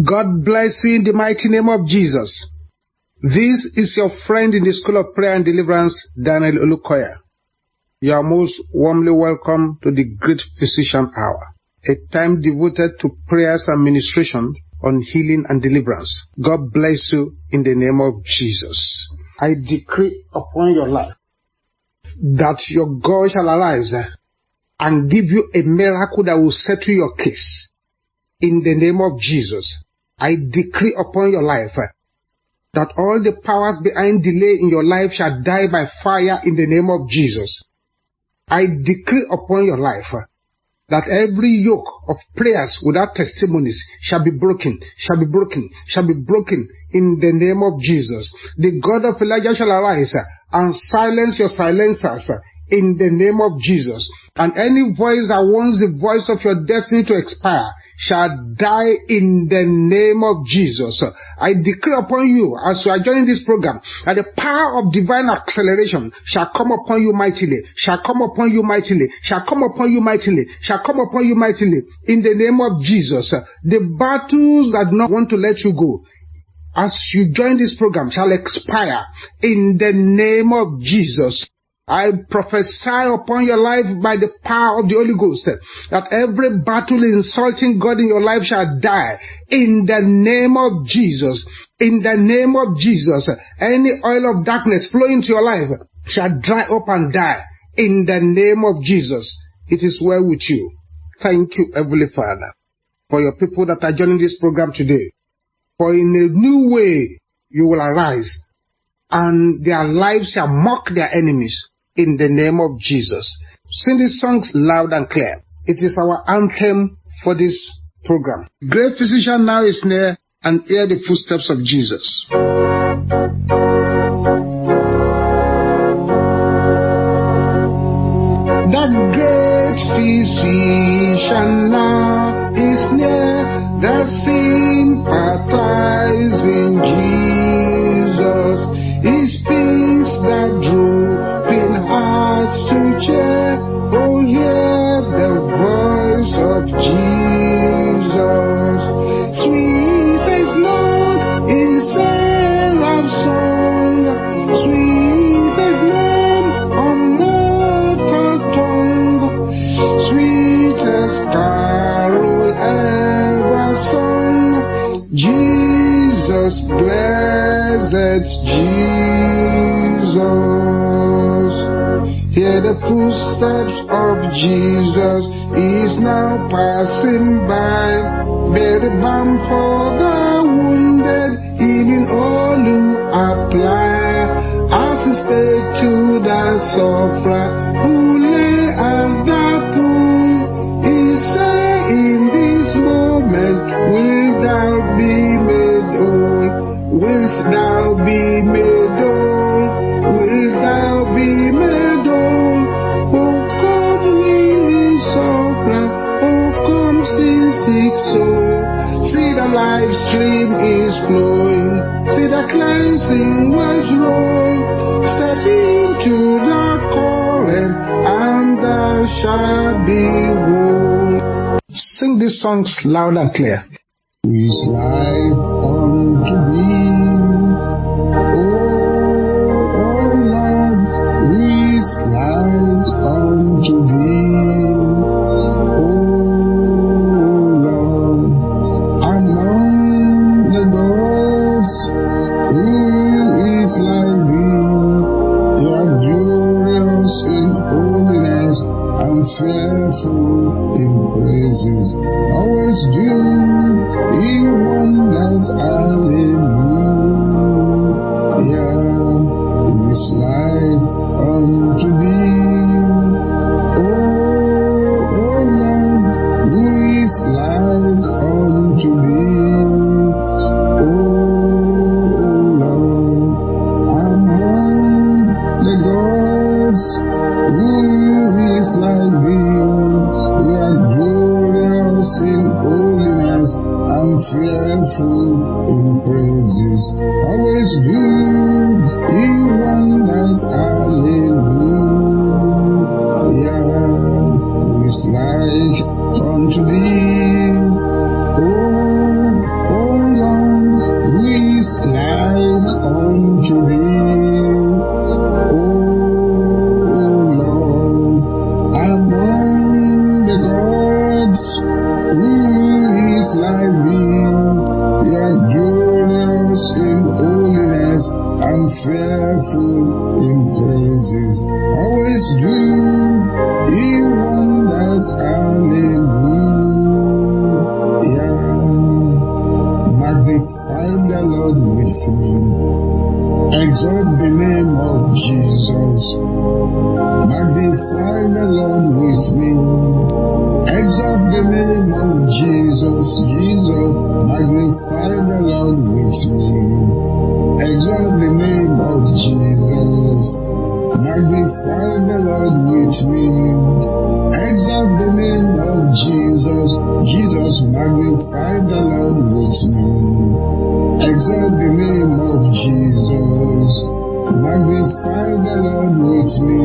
God bless you in the mighty name of Jesus. This is your friend in the School of Prayer and Deliverance, Daniel Olukoya. You are most warmly welcome to the Great Physician Hour, a time devoted to prayers and ministration on healing and deliverance. God bless you in the name of Jesus. I decree upon your life that your God shall arise and give you a miracle that will settle your case. In the name of Jesus, I decree upon your life eh, that all the powers behind delay in your life shall die by fire in the name of Jesus. I decree upon your life eh, that every yoke of prayers without testimonies shall be broken, shall be broken, shall be broken in the name of Jesus. The God of Elijah shall arise eh, and silence your silencers in the name of Jesus. And any voice that wants the voice of your destiny to expire shall die in the name of Jesus. I declare upon you as you are joining this program that the power of divine acceleration shall come upon you mightily, shall come upon you mightily, shall come upon you mightily, shall come upon you mightily in the name of Jesus. The battles that do not want to let you go as you join this program shall expire in the name of Jesus. I prophesy upon your life by the power of the Holy Ghost eh, that every battle insulting God in your life shall die in the name of Jesus. In the name of Jesus, eh, any oil of darkness flowing to your life eh, shall dry up and die in the name of Jesus. It is well with you. Thank you, Heavenly Father, for your people that are joining this program today. For in a new way you will arise and their lives shall mock their enemies in the name of Jesus. Sing these songs loud and clear. It is our anthem for this program. Great physician now is near and hear the footsteps of Jesus. The great physician now is near, the sympathizing Jesus. His peace that drooping hearts to. Oh, hear footsteps of Jesus is now passing by. The balm for the wounded, healing all who apply. As spake to the sufferer is flowing. See the cleansing waves roll. Step into the current, and thou shalt be whole. Sing these songs loud and clear. Is life unto thee? Oh, oh Lord, is life unto thee? Jesus. Me.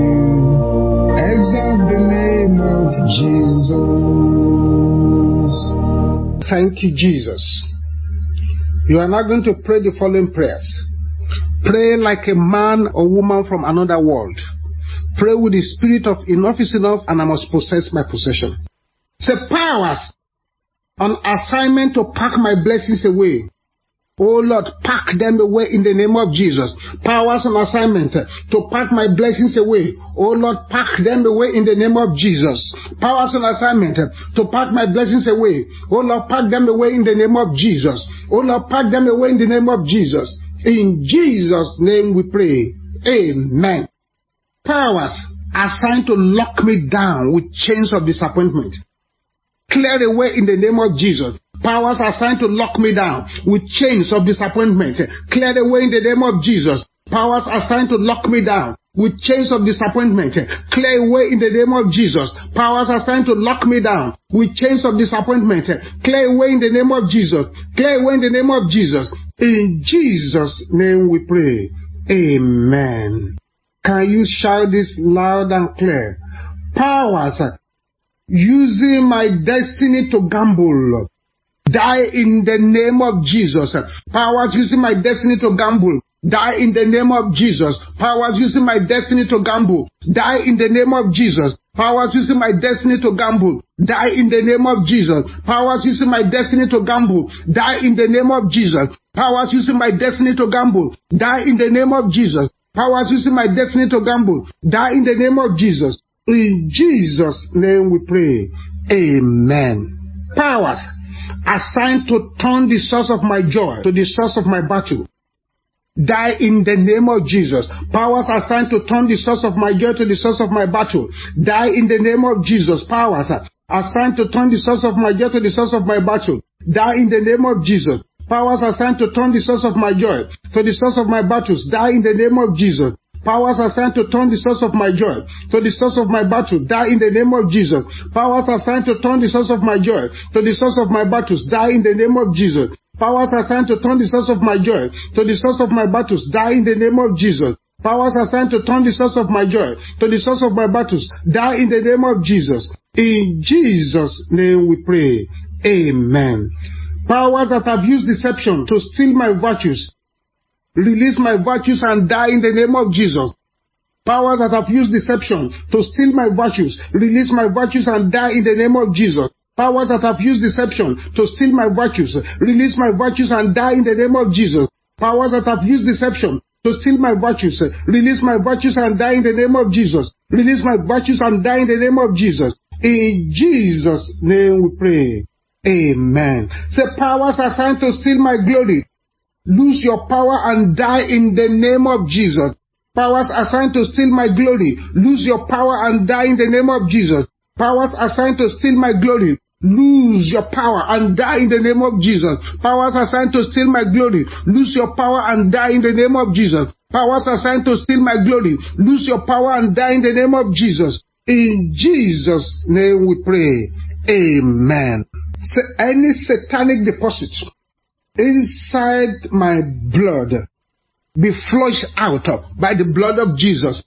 Exalt the name of Jesus. Thank you, Jesus. You are now going to pray the following prayers. Pray like a man or woman from another world. Pray with the spirit of enough is enough and I must possess my possession. Say powers on assignment to pack my blessings away. Oh Lord, pack them away in the name of Jesus. Powers and assignment to pack my blessings away. Oh Lord, pack them away in the name of Jesus. Powers and assignment to pack my blessings away. Oh Lord, pack them away in the name of Jesus. Oh Lord, pack them away in the name of Jesus. In Jesus' name we pray. Amen. Powers assigned to lock me down with chains of disappointment. Clear away in the name of Jesus. Powers assigned to lock me down with chains of disappointment. Clear away in the name of Jesus. Powers assigned to lock me down with chains of disappointment. Clear away in the name of Jesus. Powers assigned to lock me down with chains of disappointment. Clear away in the name of Jesus. Clear away in the name of Jesus. In Jesus' name we pray. Amen. Can you shout this loud and clear? Powers using my destiny to gamble. Die in the name of Jesus. Powers using my destiny to gamble. Die in the name of Jesus. Powers using my destiny to gamble. Die in the name of Jesus. Powers using my destiny to gamble. Die in the name of Jesus. Powers using my destiny to gamble. Die in the name of Jesus. Powers using my destiny to gamble. Die in the name of Jesus. Powers using my destiny to gamble. Die in the name of Jesus. In Jesus' name we pray. Amen. Powers assigned to turn the source of my joy to the source of my battle. Die in the name of Jesus. Powers assigned to turn the source of my joy to the source of my battle. Die in the name of Jesus. Powers assigned to turn the source of my joy to the source of my battle. Die in the name of Jesus. Powers assigned to turn the source of my joy to the source of my battles. Die in the name of Jesus. Powers assigned to turn the source of my joy to the source of my battle. Die in the name of Jesus. Powers assigned to turn the source of my joy to the source of my battles. Die in the name of Jesus. Powers assigned to turn the source of my joy to the source of my battles. Die in the name of Jesus. Powers assigned to turn the source of my joy to the source of my battles. Die in the name of Jesus. In Jesus' name we pray. Amen. Powers that have used deception to steal my virtues release my virtues and die in the name of Jesus. Powers that have used deception to steal my virtues, release my virtues and die in the name of Jesus. Powers that have used deception to steal my virtues, release my virtues and die in the name of Jesus. Powers that have used deception to steal my virtues, release my virtues and die in the name of Jesus. Release my virtues and die in the name of Jesus. In Jesus' name we pray. Amen. Say powers assigned to steal my glory, lose your power and die in the name of Jesus. Powers assigned to steal my glory, lose your power and die in the name of Jesus. Powers assigned to steal my glory, lose your power and die in the name of Jesus. Powers assigned to steal my glory, lose your power and die in the name of Jesus. Powers assigned to steal my glory, lose your power and die in the name of Jesus. In Jesus' name we pray. Amen. Any satanic deposit inside my blood be flushed out by the blood of Jesus.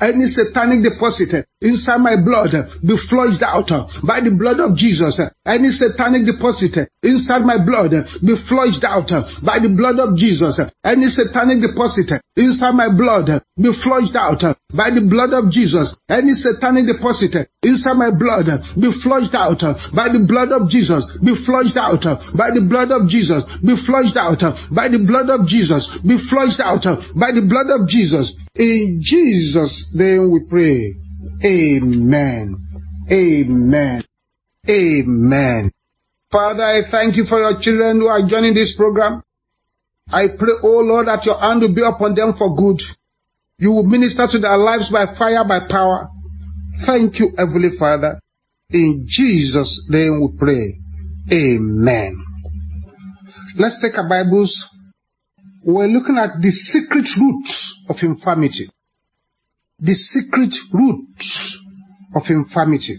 Any satanic deposit inside my blood uh, be flushed out by the blood of Jesus. Any satanic deposit uh, inside my blood uh, be flushed out by the blood of Jesus. Any satanic deposit inside my blood be flushed out by the blood of Jesus. Any satanic deposit inside my blood be flushed out by the blood of Jesus. Be flushed out by the blood of Jesus. Be flushed out by the blood of Jesus. Be flushed out by the blood of Jesus. In Jesus' name we pray. Amen. Amen. Amen. Father, I thank you for your children who are joining this program. I pray, oh Lord, that your hand will be upon them for good. You will minister to their lives by fire, by power. Thank you, Heavenly Father. In Jesus' name we pray. Amen. Let's take our Bibles we're looking at the secret roots of infirmity. The secret roots of infirmity.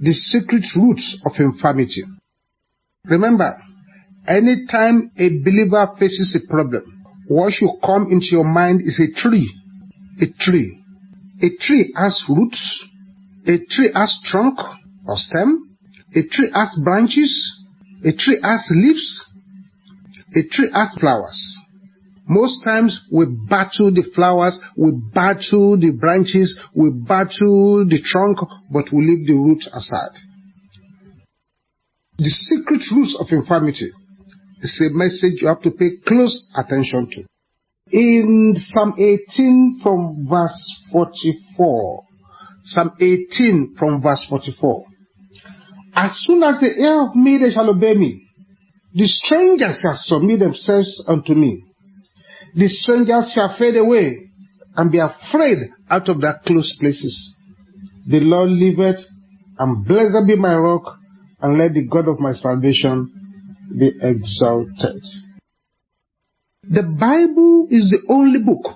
The secret roots of infirmity. Remember, anytime a believer faces a problem, what should come into your mind is a tree. A tree. A tree has roots. A tree has trunk or stem. A tree has branches. A tree has leaves. A tree has flowers. Most times we battle the flowers, we battle the branches, we battle the trunk, but we leave the root aside. The secret roots of infirmity is a message you have to pay close attention to. In Psalm 18 from verse 44, Psalm 18 from verse 44, As soon as they hear of me, they shall obey me. The strangers shall submit themselves unto me. The strangers shall fade away and be afraid out of their close places. The Lord liveth, and blessed be my rock, and let the God of my salvation be exalted. The Bible is the only book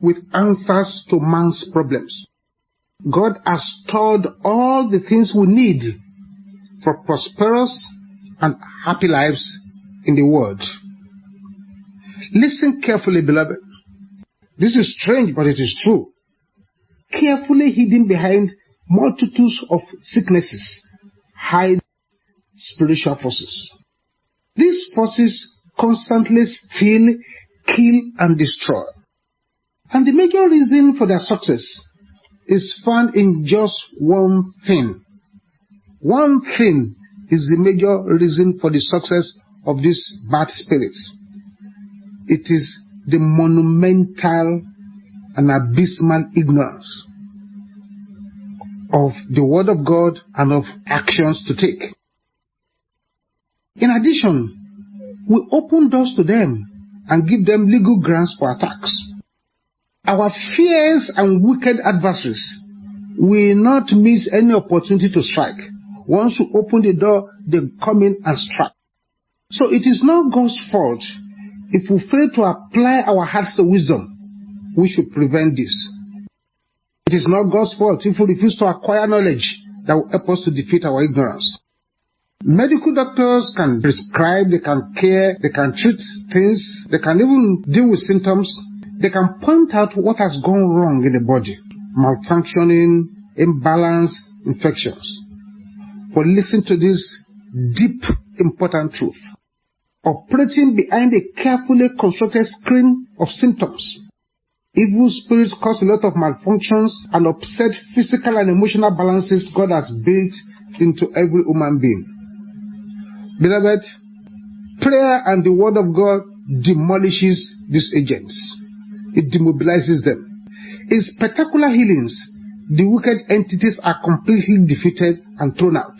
with answers to man's problems. God has stored all the things we need for prosperous and happy lives in the world. Listen carefully, beloved. This is strange, but it is true. Carefully hidden behind multitudes of sicknesses hide spiritual forces. These forces constantly steal, kill, and destroy. And the major reason for their success is found in just one thing. One thing is the major reason for the success of these bad spirits. It is the monumental and abysmal ignorance of the Word of God and of actions to take. In addition, we open doors to them and give them legal grounds for attacks. Our fierce and wicked adversaries will not miss any opportunity to strike once you open the door, they come in and strike. So it is not God's fault if we fail to apply our hearts to wisdom. We should prevent this. It is not God's fault if we refuse to acquire knowledge that will help us to defeat our ignorance. Medical doctors can prescribe, they can care, they can treat things, they can even deal with symptoms. They can point out what has gone wrong in the body, malfunctioning, imbalance, infections. But listen to this deep, important truth. Operating behind a carefully constructed screen of symptoms. Evil spirits cause a lot of malfunctions and upset physical and emotional balances God has built into every human being. Beloved, prayer and the word of God demolishes these agents. It demobilizes them. In spectacular healings, the wicked entities are completely defeated and thrown out.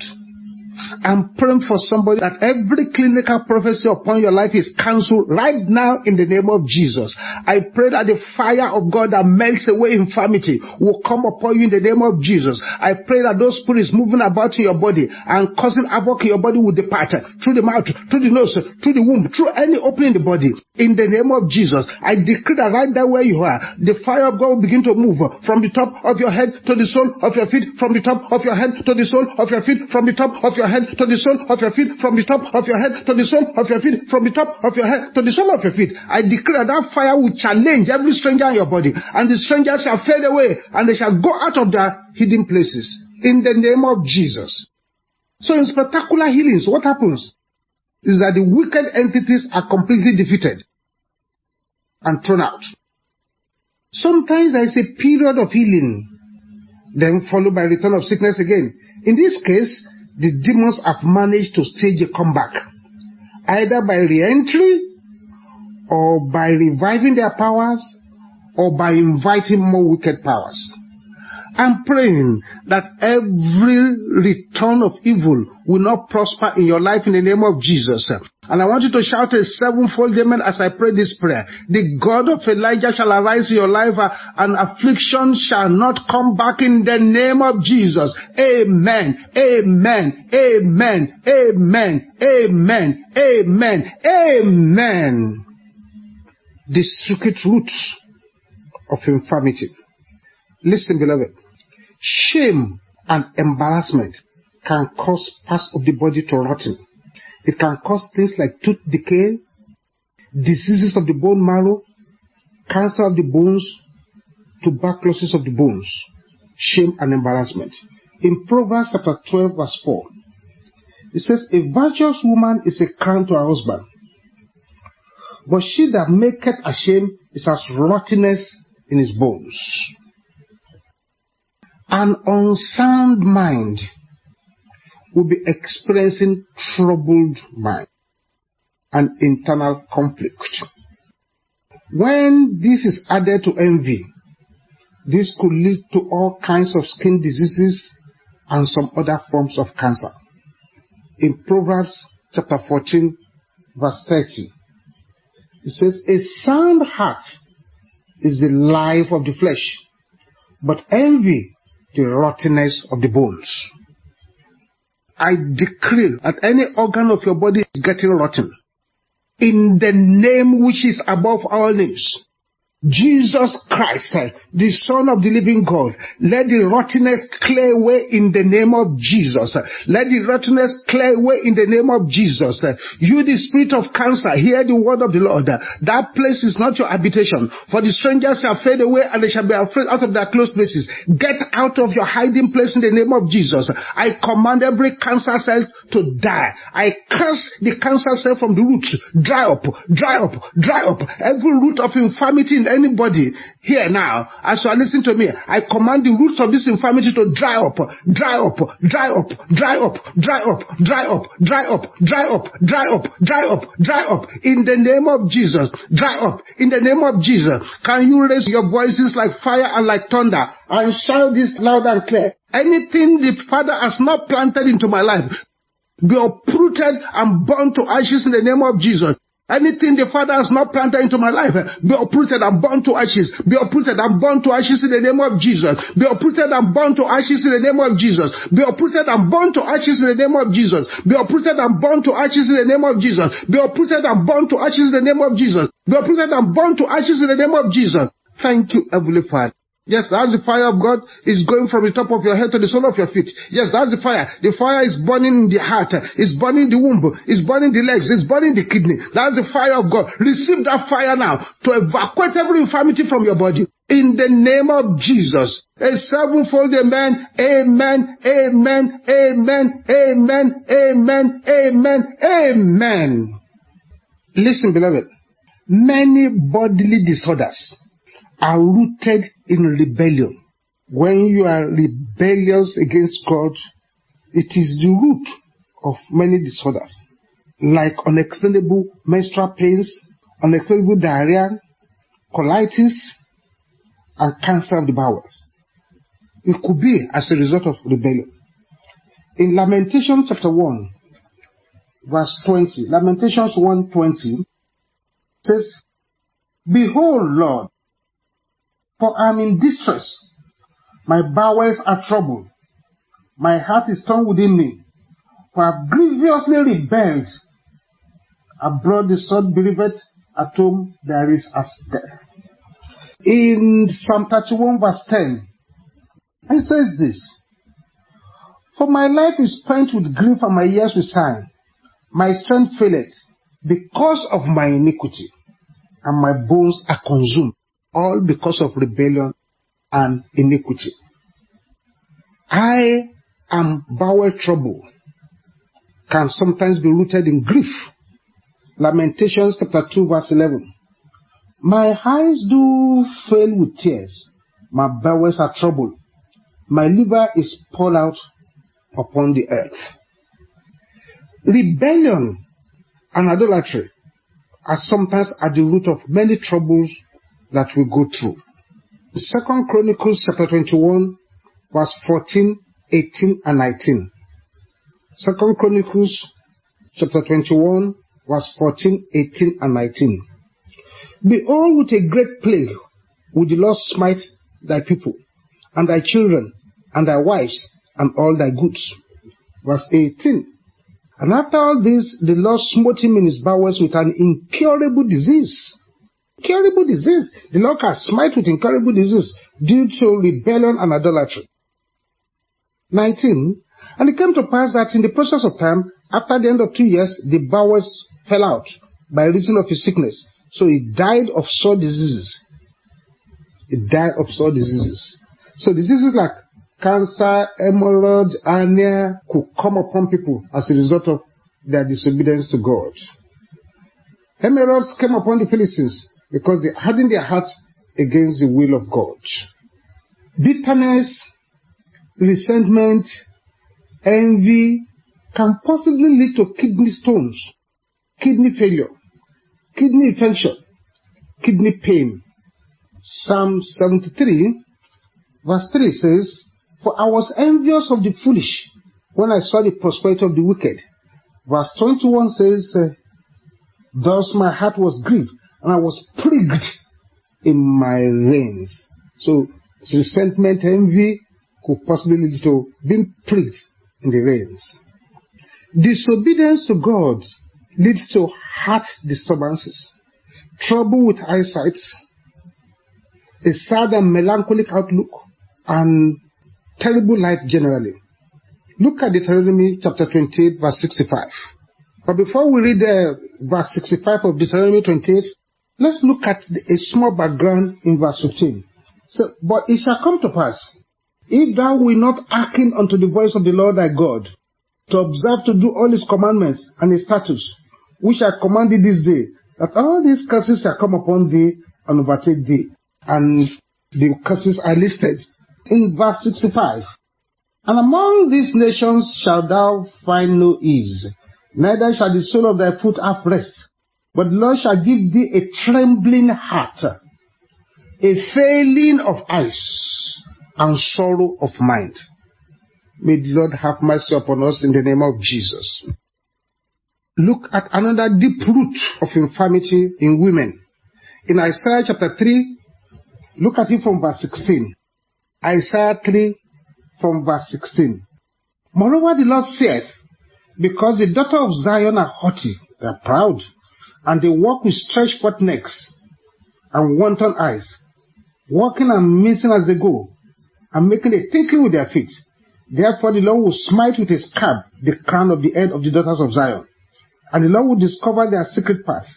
I'm praying for somebody that every clinical prophecy upon your life is cancelled right now in the name of Jesus. I pray that the fire of God that melts away infirmity will come upon you in the name of Jesus. I pray that those spirits moving about in your body and causing havoc in your body will depart through the mouth, through the nose, through the womb, through any opening in the body. In the name of Jesus, I decree that right there where you are, the fire of God will begin to move from the top of your head to the sole of your feet, from the top of your head to the sole of your feet, from the top of your your head to the sole of your feet, from the top of your head to the sole of your feet, from the top of your head to the sole of your feet. I declare that fire will challenge every stranger in your body, and the strangers shall fade away, and they shall go out of their hidden places. In the name of Jesus. So in spectacular healings, what happens is that the wicked entities are completely defeated and thrown out. Sometimes there is a period of healing, then followed by return of sickness again. In this case, the demons have managed to stage a comeback, either by re-entry or by reviving their powers or by inviting more wicked powers. I'm praying that every return of evil will not prosper in your life in the name of Jesus. And I want you to shout a sevenfold amen as I pray this prayer. The God of Elijah shall arise in your life uh, and affliction shall not come back in the name of Jesus. Amen. Amen. Amen. Amen. Amen. Amen. Amen. The secret roots of infirmity. Listen, beloved. Shame and embarrassment can cause parts of the body to rotten. It can cause things like tooth decay, diseases of the bone marrow, cancer of the bones, tuberculosis of the bones, shame and embarrassment. In Proverbs chapter 12 verse 4, it says, A virtuous woman is a crown to her husband, but she that maketh ashamed is as rottenness in his bones. An unsound mind will be experiencing troubled mind and internal conflict. When this is added to envy, this could lead to all kinds of skin diseases and some other forms of cancer. In Proverbs chapter 14, verse 30, it says, A sound heart is the life of the flesh, but envy the rottenness of the bones. I decree that any organ of your body is getting rotten. In the name which is above all names. Jesus Christ, eh, the Son of the living God, let the rottenness clear away in the name of Jesus. Eh. Let the rottenness clear away in the name of Jesus. Eh. You, the spirit of cancer, hear the word of the Lord. That place is not your habitation. For the strangers shall fade away and they shall be afraid out of their close places. Get out of your hiding place in the name of Jesus. I command every cancer cell to die. I curse the cancer cell from the roots. Dry up, dry up, dry up. Every root of infirmity anybody here now, as you are listening to me, I command the roots of this infirmity to dry up, dry up, dry up, dry up, dry up, dry up, dry up, dry up, dry up, dry up, dry up, in the name of Jesus, dry up, in the name of Jesus. Can you raise your voices like fire and like thunder and shout this loud and clear? Anything the Father has not planted into my life, be uprooted and burned to ashes in the name of Jesus. Anything the Father has not planted into my life, be uprooted and burned to ashes. Be uprooted and burned to ashes in the name of Jesus. Be uprooted and burned to ashes in the name of Jesus. Be uprooted and burned to ashes in the name of Jesus. Be uprooted and burned to ashes in the name of Jesus. Be uprooted and burned to ashes in the name of Jesus. Be uprooted and burned to ashes in the name of Jesus. Thank you, Heavenly Father. Yes, that's the fire of God is going from the top of your head to the sole of your feet. Yes, that's the fire. The fire is burning in the heart. It's burning the womb. It's burning the legs. It's burning the kidney. That's the fire of God. Receive that fire now to evacuate every infirmity from your body. In the name of Jesus. A sevenfold amen, amen, amen, amen, amen, amen, amen, amen. Listen, beloved. Many bodily disorders are rooted in rebellion. When you are rebellious against God, it is the root of many disorders, like unexplainable menstrual pains, unexplainable diarrhea, colitis, and cancer of the bowel. It could be as a result of rebellion. In Lamentation chapter 1, verse 20, Lamentations 1:20 says, Behold, Lord, for I am in distress. My bowels are troubled. My heart is torn within me. For I have grievously rebelled. Abroad the sword believeth, at home there is as death. In Psalm 31 verse 10, it says this, For my life is spent with grief and my years with sighing. My strength faileth because of my iniquity, and my bones are consumed, all because of rebellion and iniquity. I am bowel trouble, can sometimes be rooted in grief. Lamentations chapter 2 verse 11. My eyes do fail with tears, my bowels are troubled, my liver is poured out upon the earth. Rebellion and idolatry are sometimes at the root of many troubles that we go through. Second Chronicles chapter 21 verse 14, 18 and 19. Second Chronicles chapter 21 verse 14, 18 and 19. Behold, with a great plague will the Lord smite thy people, and thy children, and thy wives, and all thy goods. Verse 18. And after all this, the Lord smote him in his bowels with an incurable disease. Incurable disease. The Lord can smite with incurable disease due to rebellion and idolatry. 19. And it came to pass that in the process of time, after the end of two years, the bowels fell out by reason of his sickness. So he died of sore diseases. He died of sore diseases. So diseases like cancer, hemorrhoid, hernia could come upon people as a result of their disobedience to God. Hemorrhoids came upon the Philistines because they hardened their heart against the will of God. Bitterness, resentment, envy can possibly lead to kidney stones, kidney failure, kidney infection, kidney pain. Psalm 73 verse 3 says, For I was envious of the foolish when I saw the prosperity of the wicked. Verse 21 says, Thus my heart was grieved and I was plagued in my reins. So resentment, envy could possibly lead to being plagued in the reins. Disobedience to God leads to heart disturbances, trouble with eyesight, a sad and melancholic outlook, and terrible life generally. Look at Deuteronomy chapter 28, verse 65. But before we read uh, verse 65 of Deuteronomy 28, let's look at a small background in verse 15. So, but it shall come to pass, if thou wilt not hearken unto the voice of the Lord thy God, to observe to do all his commandments and his statutes, which I command thee this day, that all these curses shall come upon thee and overtake thee. And the curses are listed in verse 65. And among these nations shalt thou find no ease, neither shall the sole of thy foot have rest. But the Lord shall give thee a trembling heart, a failing of eyes, and sorrow of mind. May the Lord have mercy upon us in the name of Jesus. Look at another deep root of infirmity in women. In Isaiah chapter 3, look at it from verse 16. Isaiah 3 from verse 16. Moreover, the Lord said, Because the daughter of Zion are haughty, they are proud, and they walk with stretched forth necks and wanton eyes, walking and missing as they go, and making a tinkling with their feet. Therefore the Lord will smite with his scab the crown of the head of the daughters of Zion, and the Lord will discover their secret paths.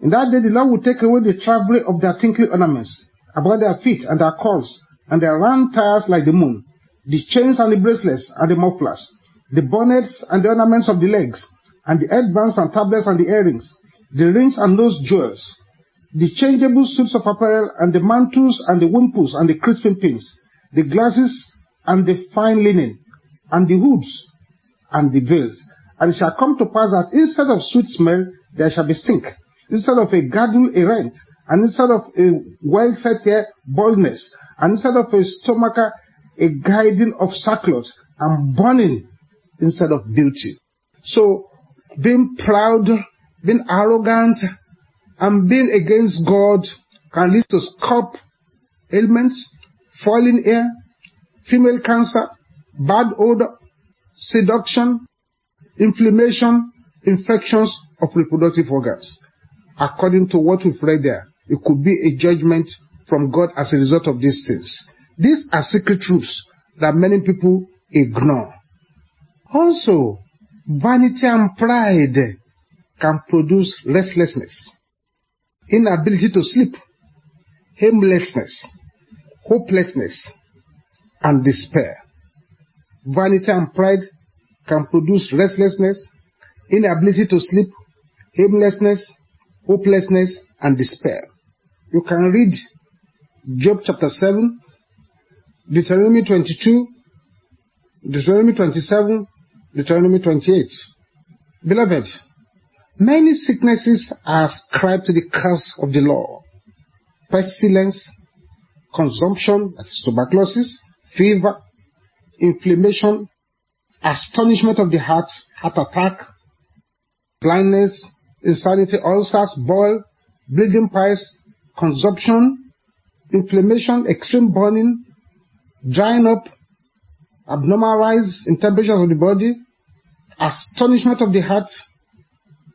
In that day the Lord will take away the travelry of their tinkling ornaments about their feet and their cords, and their round tires like the moon, the chains and the bracelets and the mufflers, the bonnets and the ornaments of the legs, and the headbands and tablets and the earrings, the rings and nose jewels, the changeable suits of apparel and the mantles and the wimples and the crisping pins, the glasses and the fine linen, and the hoods and the veils. And it shall come to pass that instead of sweet smell, there shall be stink. Instead of a girdle, a rent. And instead of a well set hair, baldness. And instead of a stomacher, a guiding of sackcloth and burning instead of beauty. So, being proud, being arrogant, and being against God can lead to scalp ailments, falling hair, female cancer, bad odor, seduction, inflammation, infections of reproductive organs. According to what we've read there, it could be a judgment from God as a result of these things. These are secret truths that many people ignore. Also, vanity and pride can produce restlessness, inability to sleep, aimlessness, hopelessness, and despair. Vanity and pride can produce restlessness, inability to sleep, aimlessness, hopelessness, and despair. You can read Job chapter 7, Deuteronomy 22, Deuteronomy 27, Deuteronomy 28. Beloved, many sicknesses are ascribed to the curse of the law. Pestilence, consumption, that is tuberculosis, fever, inflammation, astonishment of the heart, heart attack, blindness, insanity, ulcers, boil, bleeding piles, consumption, inflammation, extreme burning, drying up, abnormal rise in temperature of the body, astonishment of the heart,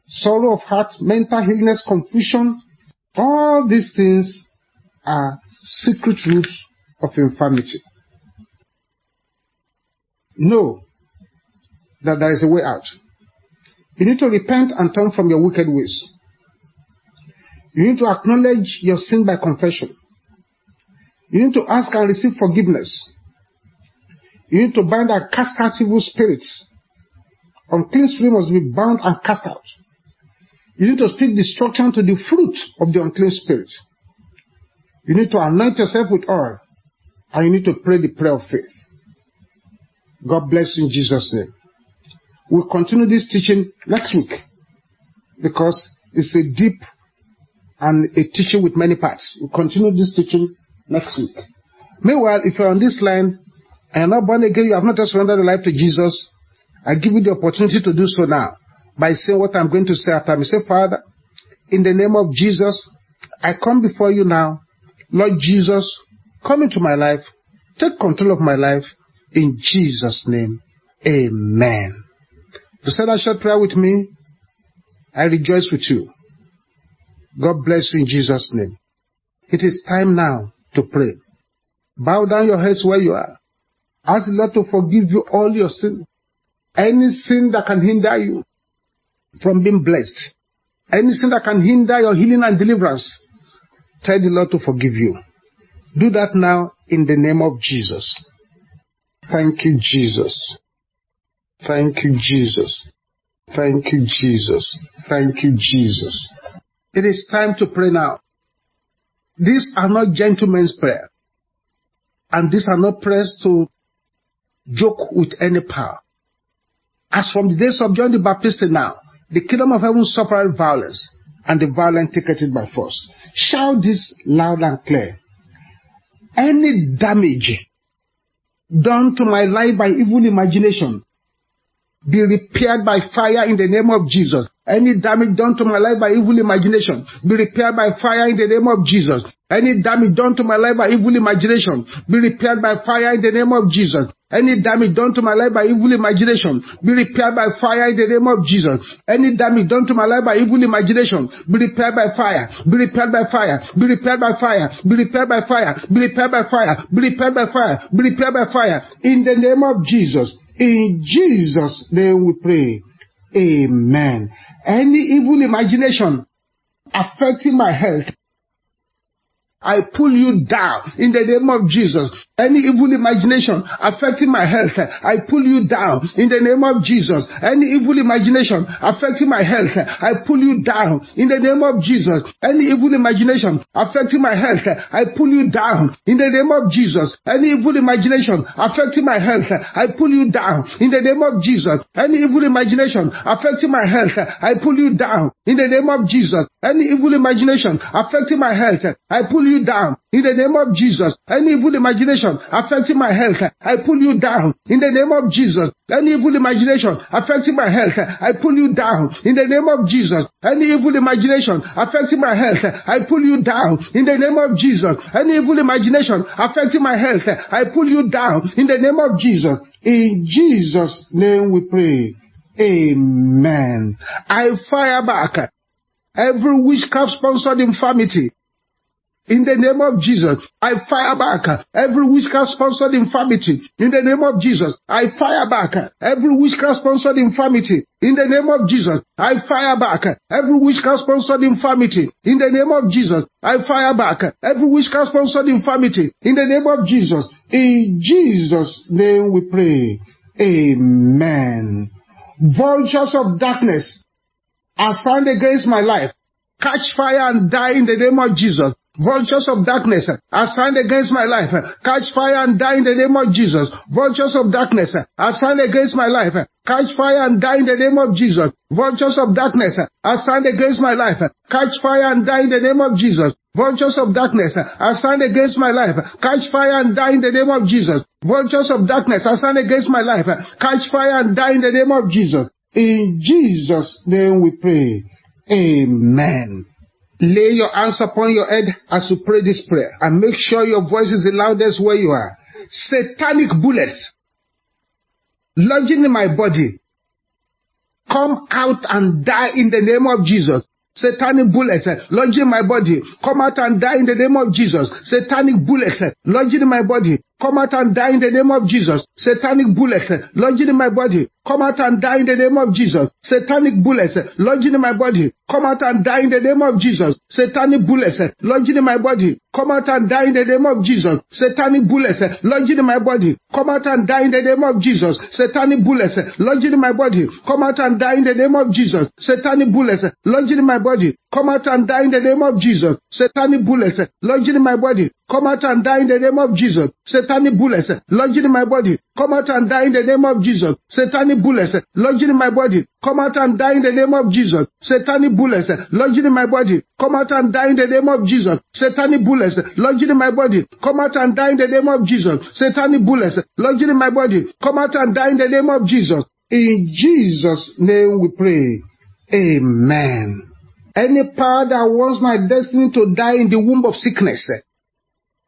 sorrow of heart, mental illness, confusion, all these things are secret roots of infirmity. Know that there is a way out. You need to repent and turn from your wicked ways. You need to acknowledge your sin by confession. You need to ask and receive forgiveness. You need to bind and cast out evil spirits. Unclean spirit must be bound and cast out. You need to speak destruction to the fruit of the unclean spirit. You need to anoint yourself with oil. And you need to pray the prayer of faith. God bless you in Jesus' name. We'll continue this teaching next week because it's a deep and a teaching with many parts. We'll continue this teaching next week. Meanwhile, if you're on this line and you're not born again, you have not just surrendered your life to Jesus, I give you the opportunity to do so now by saying what I'm going to say after me. Say, Father, in the name of Jesus, I come before you now. Lord Jesus, come into my life. Take control of my life. In Jesus' name, amen. You said that short prayer with me. I rejoice with you. God bless you in Jesus' name. It is time now to pray. Bow down your heads where you are. Ask the Lord to forgive you all your sin. Any sin that can hinder you from being blessed. Anything that can hinder your healing and deliverance. Tell the Lord to forgive you. Do that now in the name of Jesus. Thank you, Jesus. Thank you, Jesus. Thank you, Jesus. Thank you, Jesus. It is time to pray now. These are not gentlemen's prayer. And these are not prayers to joke with any power. As from the days of John the Baptist now, the kingdom of heaven suffered violence, and the violent take it by force. Shout this loud and clear. Any damage done to my life by evil imagination be repaired by fire in the name of Jesus. Any damage done to my life by evil imagination be repaired by fire in the name of Jesus. Any damage done to my life by evil imagination be repaired by fire in the name of Jesus. Any damage done to my life by evil imagination be repaired by fire in the name of Jesus. Any damage done to my life by evil imagination be repaired by fire. Be repaired by fire. Be repaired by fire. Be repaired by fire. Be repaired by fire. Be repaired by fire. Be repaired by fire. In the name of Jesus. In Jesus' name we pray. Amen. Any evil imagination affecting my health, I pull you down in the name of Jesus. Any evil imagination affecting my health, I pull you down in the name of Jesus. Any evil imagination affecting my health, I pull you down in the name of Jesus. Any evil imagination affecting my health, I pull you down in the name of Jesus. Any evil imagination affecting my health, I pull you down in the name of Jesus. Any evil imagination affecting my health, I pull you down in the name of Jesus. Any evil imagination affecting my health, I pull you down in the name of Jesus. Any evil imagination affecting my health, I pull you down in the name of Jesus. Any evil imagination affecting my health, I pull you down in the name of Jesus. Any evil imagination affecting my health, I pull you down in the name of Jesus. Any evil imagination affecting my health, I pull you down in the name of Jesus. In Jesus' name we pray. Amen. I fire back every witchcraft sponsored infirmity In the name of Jesus, I fire back every witchcraft sponsored infirmity. In the name of Jesus, I fire back every witchcraft sponsored infirmity. In the name of Jesus, I fire back every witchcraft sponsored infirmity. In the name of Jesus, I fire back every witchcraft sponsored infirmity. In the name of Jesus, in Jesus' name we pray. Amen. Vultures of darkness assigned against my life catch fire and die in the name of Jesus. Vultures of darkness assigned against my life. Catch fire and die in the name of Jesus. Vultures of darkness assigned against my life. Catch fire and die in the name of Jesus. Vultures of darkness assigned against my life. Catch fire and die in the name of Jesus. Vultures of darkness assigned against my life. Catch fire and die in the name of Jesus. Vultures of darkness assigned against my life. Catch fire and die in the name of Jesus. In Jesus' name we pray. Amen. Lay your hands upon your head as you pray this prayer and make sure your voice is the loudest where you are. Satanic bullets lodging in my body. Come out and die in the name of Jesus. Satanic bullets lodging in my body. Come out and die in the name of Jesus. Satanic bullets lodging in my body. Come out and die in the name of Jesus. Satanic bullets uh, lodging in my body. Come out and die in the name of Jesus. Satanic bullets uh, lodging in my body. Come out and die in the name of Jesus. Satanic bullets uh, lodging in my body. Come out and die in the name of Jesus. Satanic bullets lodging in my body. Come out and die in the name of Jesus. Satanic bullets lodging in my body. Come out and die in the name of Jesus. Satanic bullets lodging in my body. Come out and die in the name of Jesus. Satanic bullets eh, uh, lodging in my body. Come out and die in the name of Jesus. Satanic bullets eh, lodging in my body. Come out and die in the name of Jesus. Satanic bullets eh, lodging in my body. Come out and die in the name of Jesus. Satanic bullets lodging in my body. Come out and die in the name of Jesus. Satanic bullets lodging in my body. Come out and die in the name of Jesus. Satanic bullets lodging in my body. Come out and die in the name of Jesus. In Jesus' name we pray. Amen. Any power that wants my destiny to die in the womb of sickness,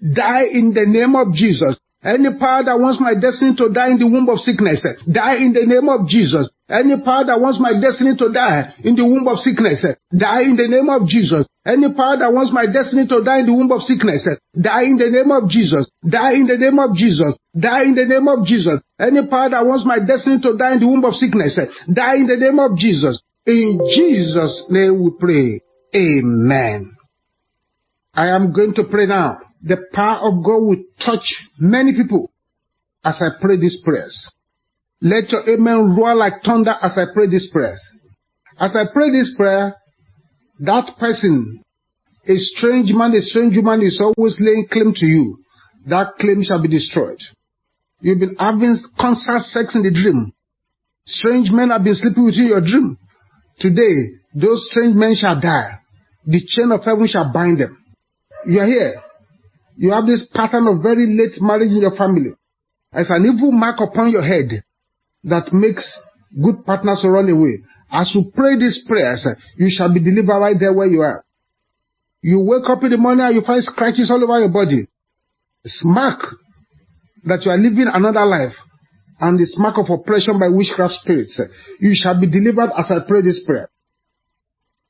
die in the name of Jesus. Any power that wants my destiny to die in the womb of sickness, die in the name of Jesus. Any power that wants my destiny to die in the womb of sickness, die in the name of Jesus. Any power that wants my destiny to die in the womb of sickness, die in the name of Jesus. Die in the name of Jesus. Die in the name of Jesus. Any power that wants my destiny to die in the womb of sickness, die in the name of Jesus. In Jesus' name we pray. Amen. I am going to pray now. The power of God will touch many people as I pray these prayers. Let your amen roar like thunder as I pray these prayers. As I pray this prayer, that person, a strange man, a strange woman is always laying claim to you. That claim shall be destroyed. You've been having constant sex in the dream. Strange men have been sleeping with you in your dream. Today, those strange men shall die. The chain of heaven shall bind them. You are here. You have this pattern of very late marriage in your family. As an evil mark upon your head that makes good partners run away. As you pray these prayers, you shall be delivered right there where you are. You wake up in the morning and you find scratches all over your body. It's mark that you are living another life and it's mark of oppression by witchcraft spirits. You shall be delivered as I pray this prayer.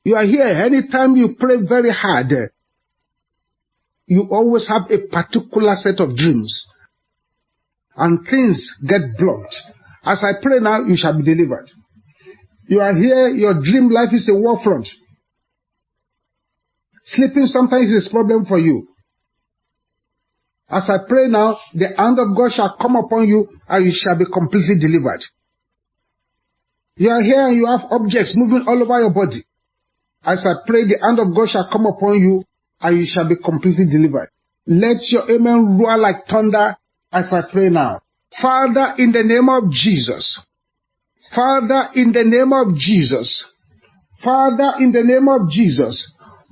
You are here anytime you pray very hard. You always have a particular set of dreams and things get blocked. As I pray now, you shall be delivered. You are here, your dream life is a war front. Sleeping sometimes is a problem for you. As I pray now, the hand of God shall come upon you and you shall be completely delivered. You are here and you have objects moving all over your body. As I pray, the hand of God shall come upon you and you shall be completely delivered. Let your amen roar like thunder as I pray now. Father, in the name of Jesus. Father, in the name of Jesus. Father, in the name of Jesus.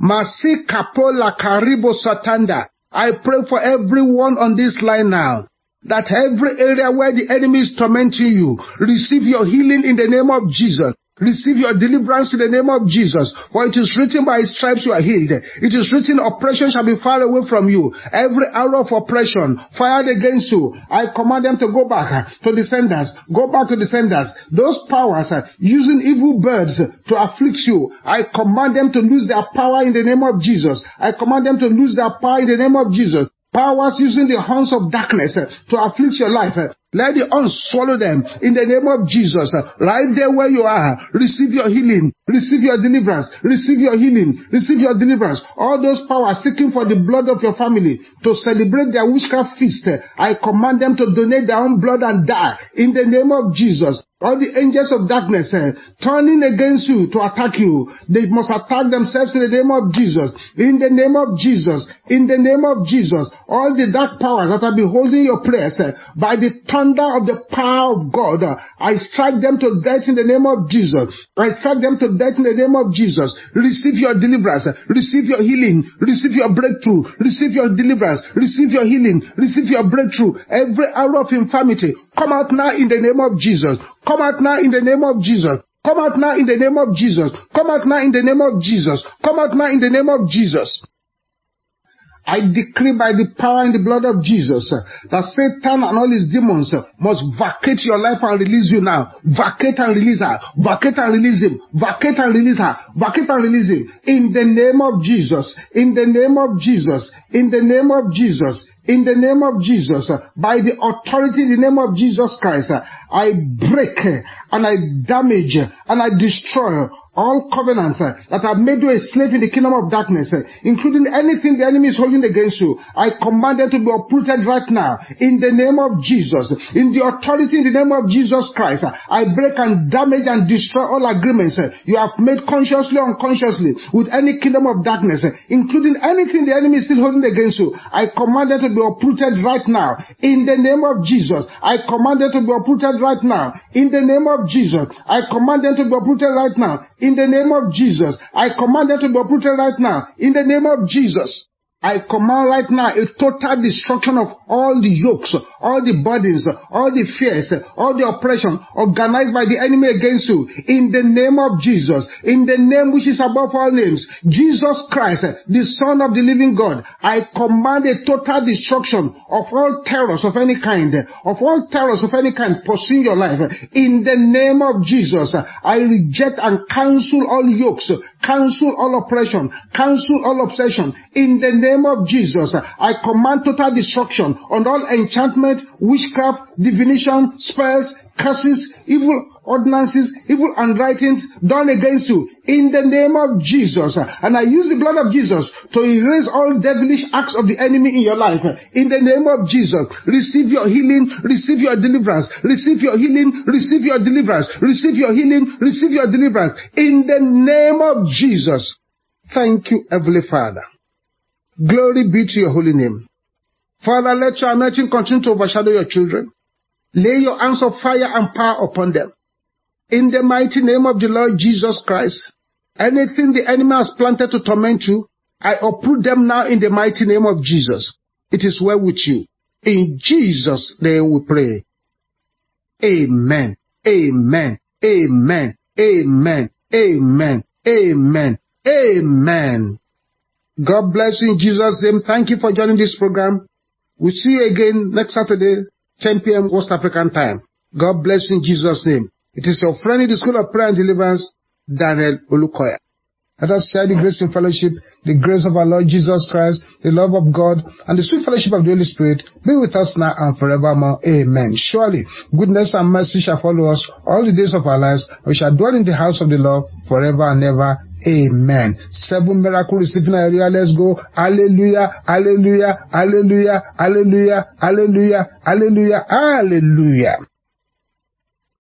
Masi kapola karibo satanda. I pray for everyone on this line now that every area where the enemy is tormenting you, receive your healing in the name of Jesus. Receive your deliverance in the name of Jesus. For it is written by his stripes you are healed. It is written oppression shall be far away from you. Every arrow of oppression fired against you, I command them to go back to the senders. Go back to the senders. Those powers uh, using evil birds to afflict you, I command them to lose their power in the name of Jesus. I command them to lose their power in the name of Jesus. Powers using the horns of darkness uh, to afflict your life. Let the swallow them in the name of Jesus. Right there where you are, receive your healing, receive your deliverance, receive your healing, receive your deliverance. All those powers seeking for the blood of your family to celebrate their witchcraft feast, I command them to donate their own blood and die in the name of Jesus. All the angels of darkness eh, turning against you to attack you, they must attack themselves in the name of Jesus. In the name of Jesus. In the name of Jesus. All the dark powers that have been holding your prayers eh, by the thunder of the power of God, eh, I strike them to death in the name of Jesus. I strike them to death in the name of Jesus. Receive your deliverance. Receive your healing. Receive your breakthrough. Receive your deliverance. Receive your healing. Receive your breakthrough. Every arrow of infirmity, come out now in the name of Jesus. Come out now in the name of Jesus. Come out now in the name of Jesus. Come out now in the name of Jesus. Come out now in the name of Jesus. I decree by the power and the blood of Jesus uh, that Satan and all his demons uh, must vacate your life and release you now. Vacate and release her. Vacate and release him. Vacate and release her. Vacate and release him. In the name of Jesus. In the name of Jesus. In the name of Jesus. In the name of Jesus. By the authority in the name of Jesus Christ. uh, I break and I damage and I destroy all covenants uh, that have made you a slave in the kingdom of darkness, uh, including anything the enemy is holding against you, I command them to be uprooted right now in the name of Jesus. In the authority in the name of Jesus Christ, uh, I break and damage and destroy all agreements you have made consciously or unconsciously with any kingdom of darkness, including anything the enemy is still holding against you. I command them to be uprooted right now in the name of Jesus. I command them to be uprooted right now in the name of Jesus. I command them to be uprooted right now in the name of Jesus. I command them to be uprooted right now in the name of Jesus. I command right now a total destruction of all the yokes, all the burdens, all the fears, all the oppression organized by the enemy against you in the name of Jesus, in the name which is above all names, Jesus Christ, the Son of the living God. I command a total destruction of all terrors of any kind, of all terrors of any kind pursuing your life. In the name of Jesus, I reject and cancel all yokes, cancel all oppression, cancel all obsession. In the name of Jesus, I command total destruction on all enchantment, witchcraft, divination, spells, curses, evil ordinances, evil handwritings done against you in the name of Jesus. And I use the blood of Jesus to erase all devilish acts of the enemy in your life. In the name of Jesus, receive your healing, receive your deliverance, receive your healing, receive your deliverance, receive your healing, receive your deliverance. In the name of Jesus. Thank you, Heavenly Father. Glory be to your holy name. Father, let your anointing continue to overshadow your children. Lay your hands of fire and power upon them. In the mighty name of the Lord Jesus Christ, anything the enemy has planted to torment you, I uproot them now in the mighty name of Jesus. It is well with you. In Jesus' name we pray. Amen. Amen. Amen. Amen. Amen. Amen. Amen. God bless you in Jesus' name. Thank you for joining this program. We'll see you again next Saturday, 10 p.m. West African time. God bless you in Jesus' name. It is your friend in the School of Prayer and Deliverance, Daniel Olukoya. Let us share the grace and fellowship, the grace of our Lord Jesus Christ, the love of God, and the sweet fellowship of the Holy Spirit be with us now and forevermore. Amen. Surely, goodness and mercy shall follow us all the days of our lives. We shall dwell in the house of the Lord forever and ever. Amen. Seven miracle receiving area. Let's go. Hallelujah. Hallelujah. Hallelujah. Hallelujah. Hallelujah. Hallelujah. Hallelujah.